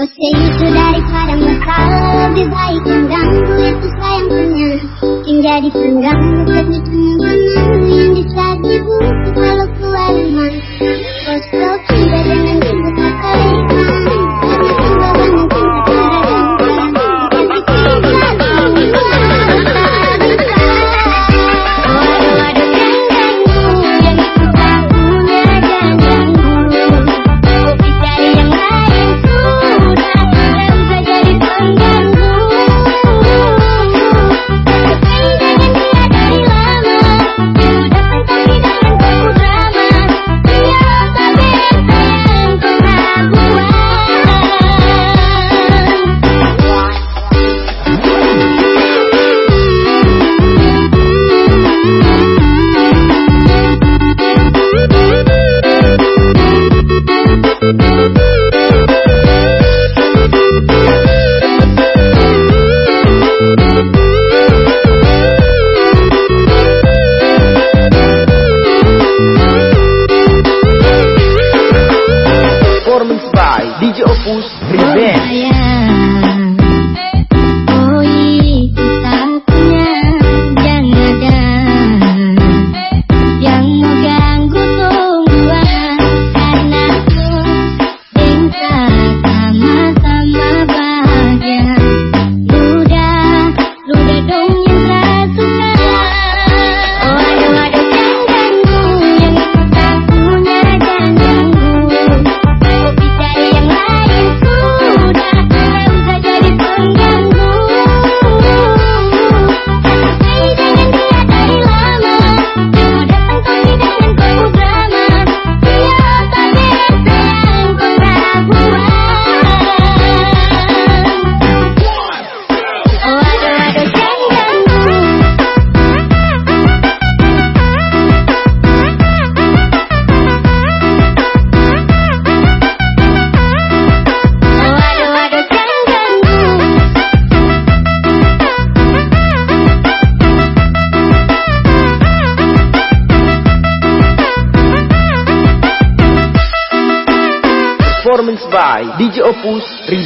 Você itu dari padang masalah lebih baik mengganggu itu sayangnya Yang jadi pengganggu ketika mengganggu yang disaji buku kalau keluar rumah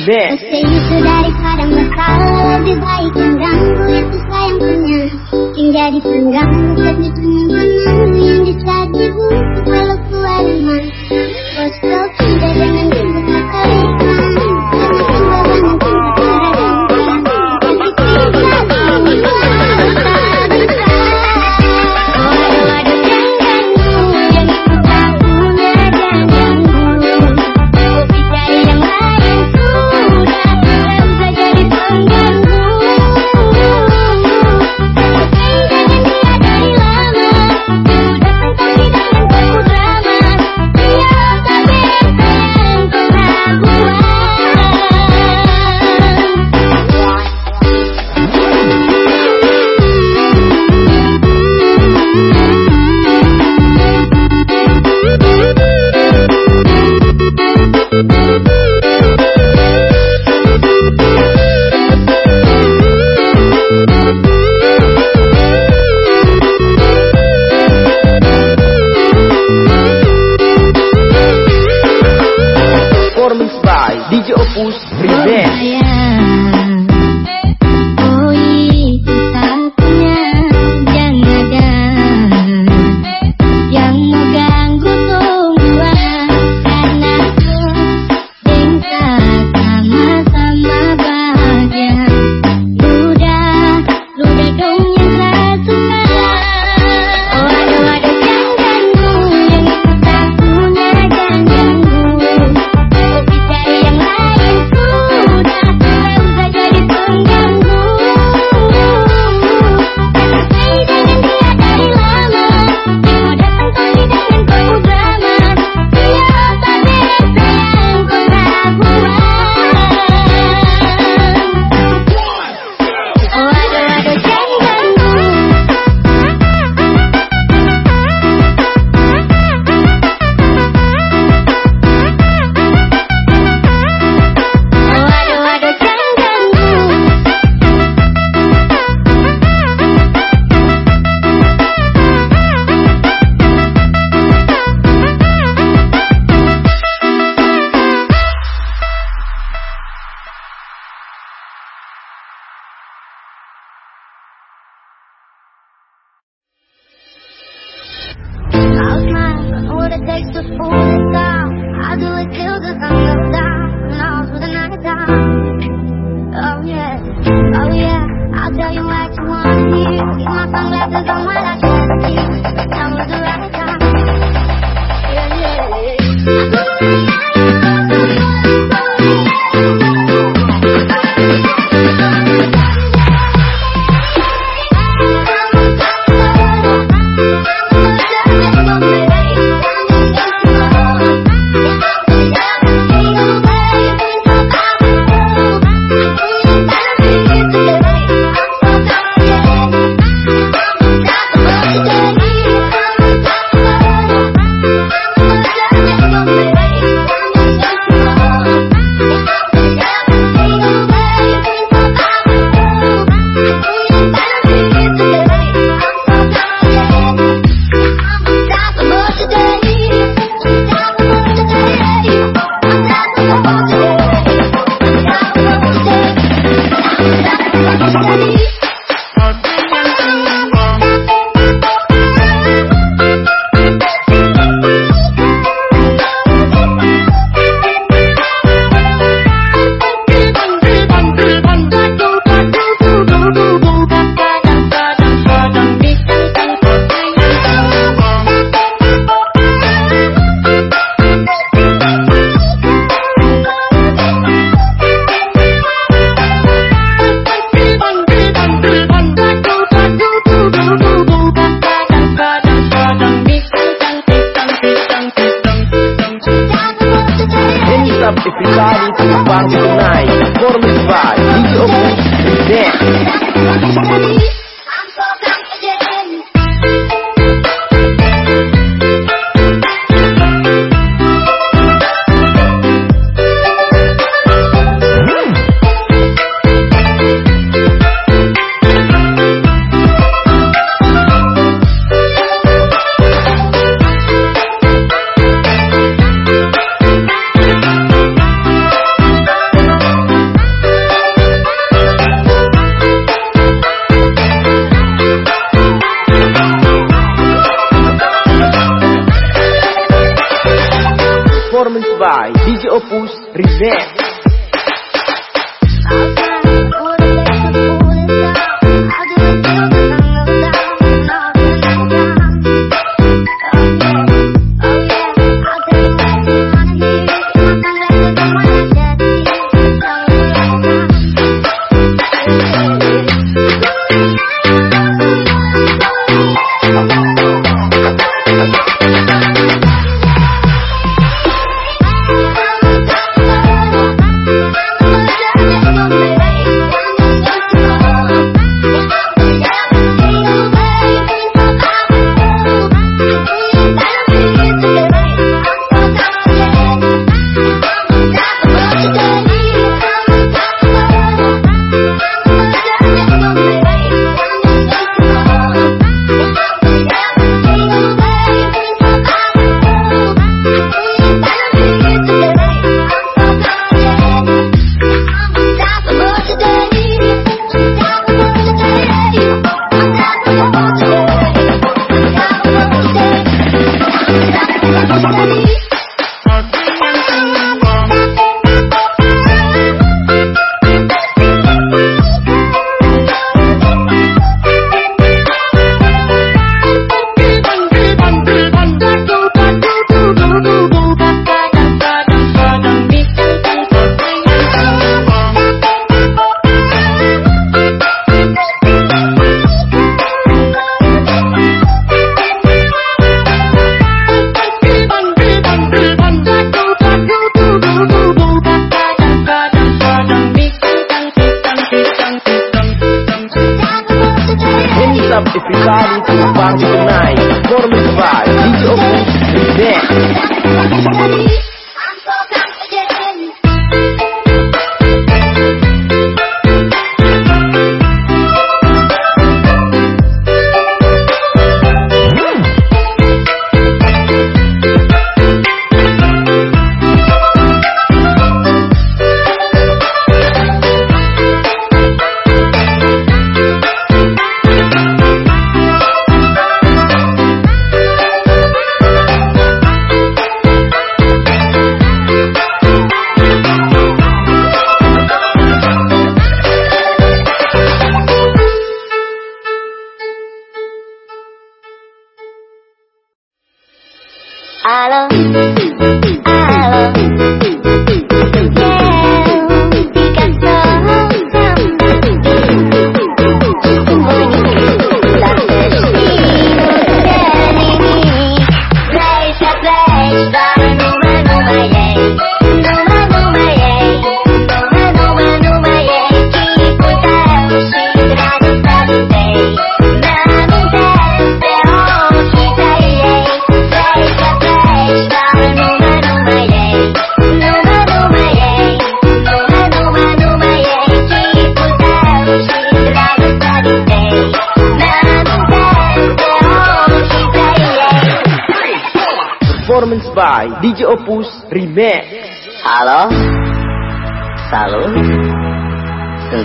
Opus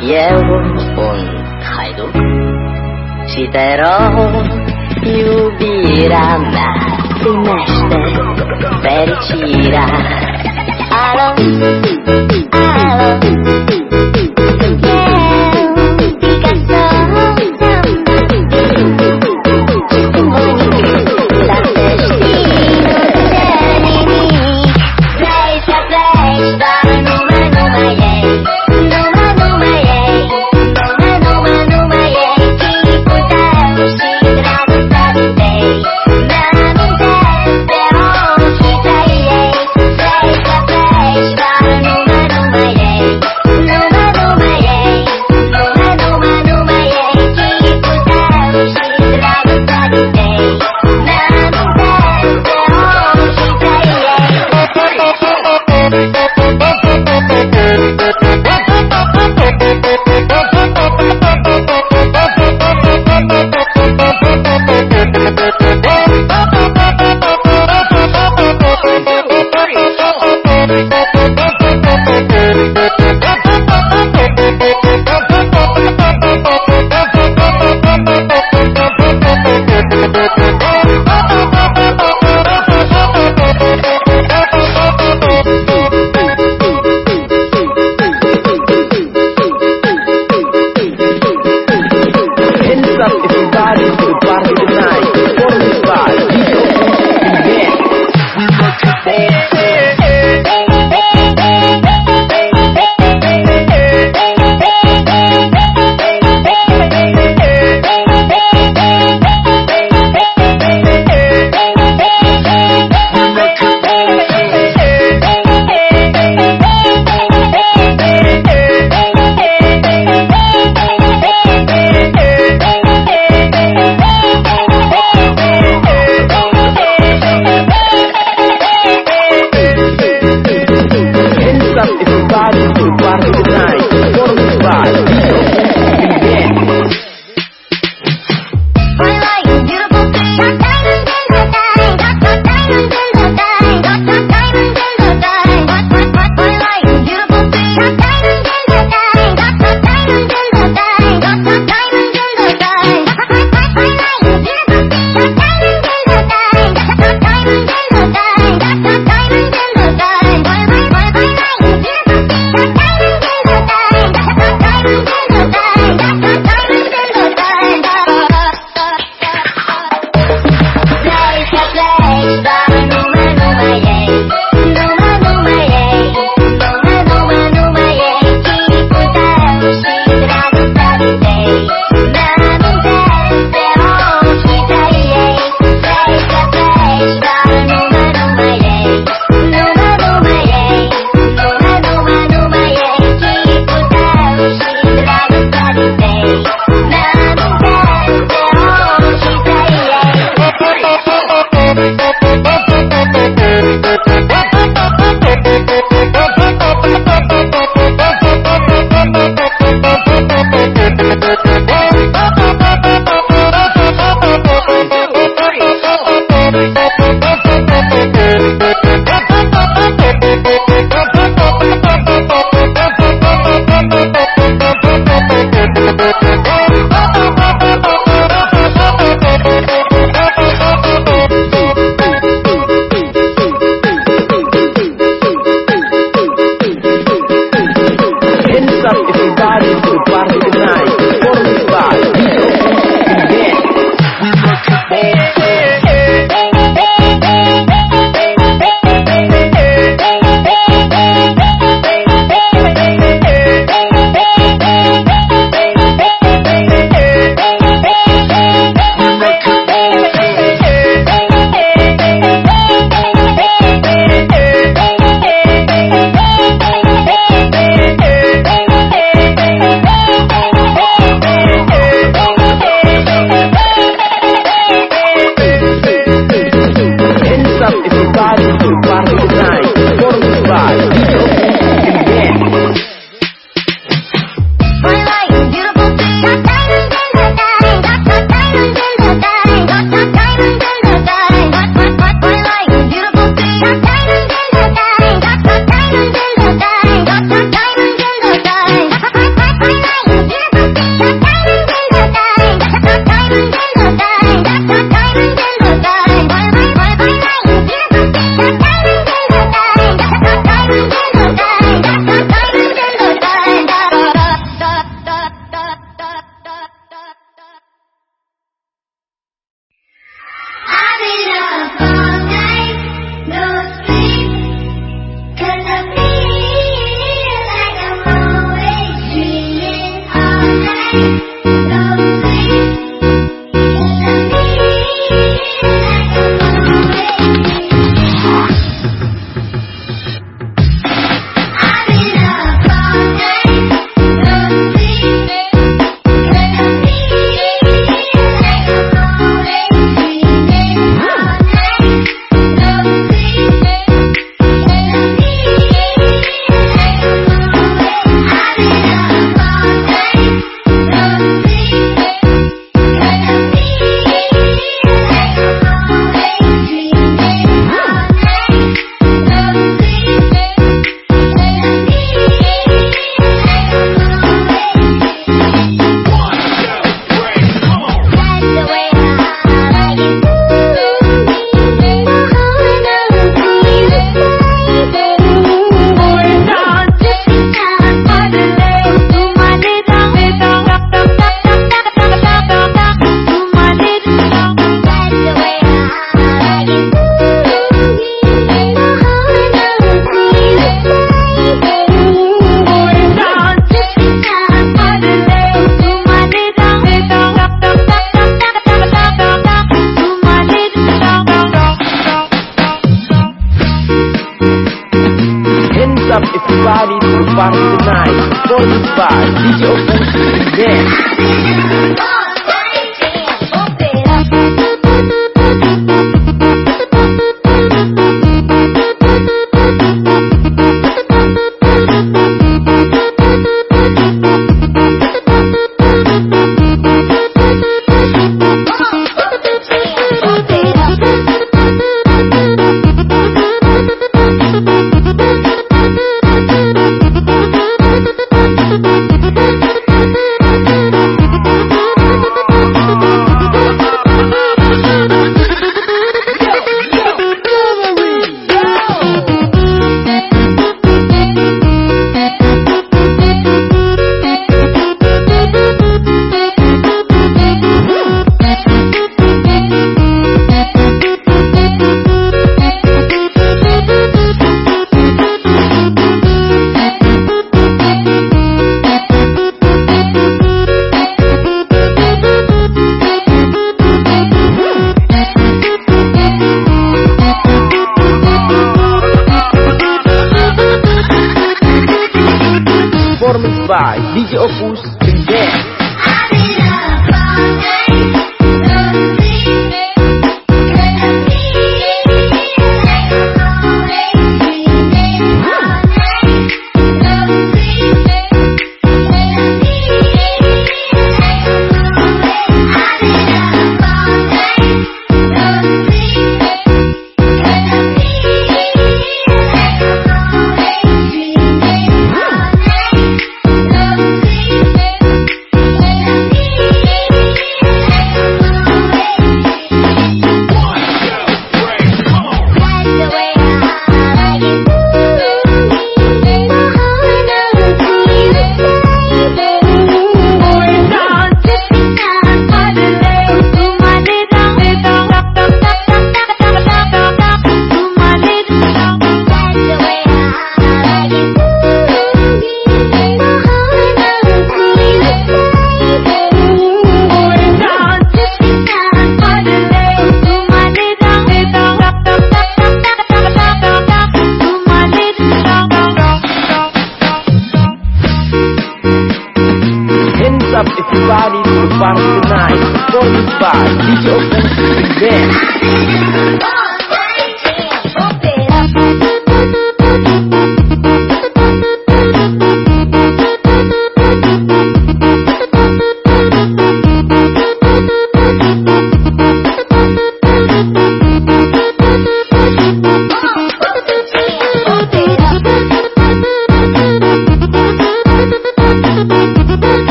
Siegun und Heiduk, Siterahun iubirea mea primește fericirea. Alo, alo.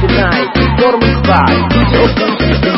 tonight. to am I?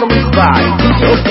como está? Eu